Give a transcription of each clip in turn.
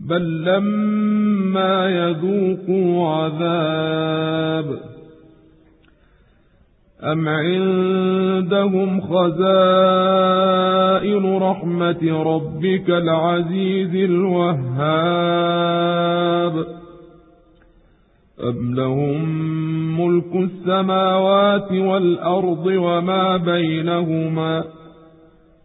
بل لما يذوقوا عذاب أم عندهم خزائن رحمة ربك العزيز الوهاب أم لهم ملك السماوات والأرض وما بينهما ۖ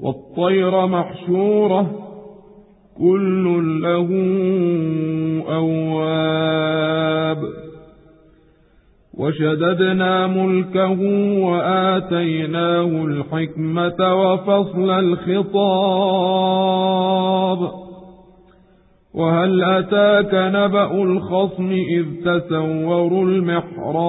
والطير محشورة كل له أواب. وشددنا ملكه وآتيناه الحكمة وفصل الخطاب. وهل أتاك نبأ الخصم إذ تسوروا المحراب؟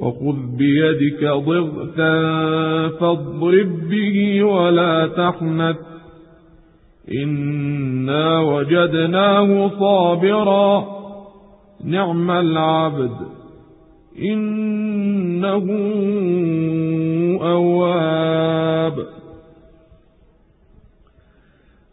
وخذ بيدك ضغثا فاضرب به ولا تحنث. إنا وجدناه صابرا. نعم العبد إنه أواب.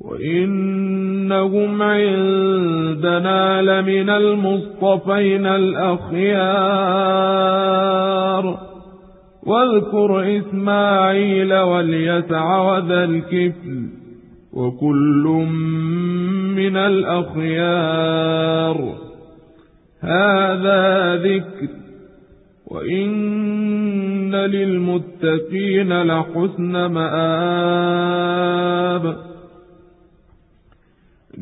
وإنهم عندنا لمن المصطفين الأخيار واذكر إسماعيل واليسع وذا الكفل وكل من الأخيار هذا ذكر وإن للمتقين لحسن مآب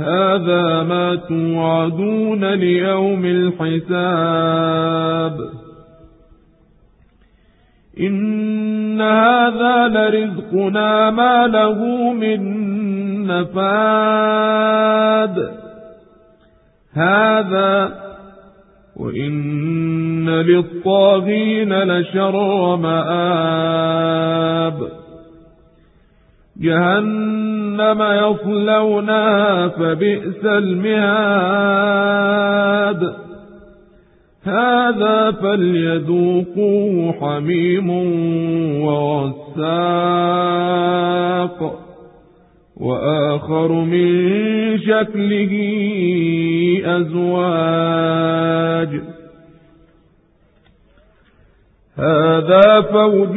هذا ما توعدون ليوم الحساب. إن هذا لرزقنا ما له من نفاد. هذا وإن للطاغين لشر مآب جهنم يصلونها فبئس المهاد. هذا فليذوقوه حميم وغساق. وآخر من شكله أزواج. هذا فوج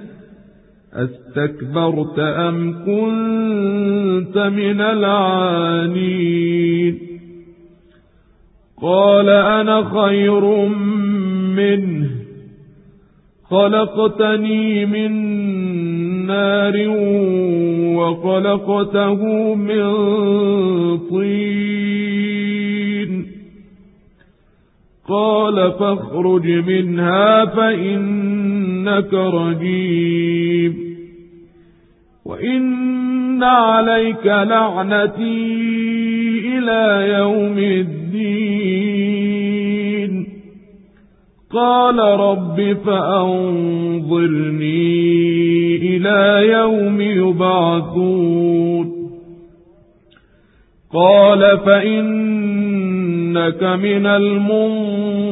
أستكبرت أم كنت من العانين؟ قال أنا خير منه. خلقتني من نار وخلقته من طين. قال فاخرج منها فإنك رجيم. وإن عليك لعنتي إلى يوم الدين قال رب فأنظرني إلى يوم يبعثون قال فإنك من المنظرين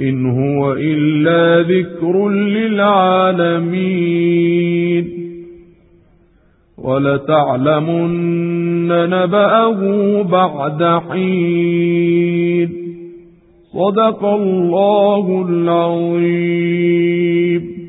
إن هو إلا ذكر للعالمين. ولتعلمن نبأه بعد حين. صدق الله العظيم.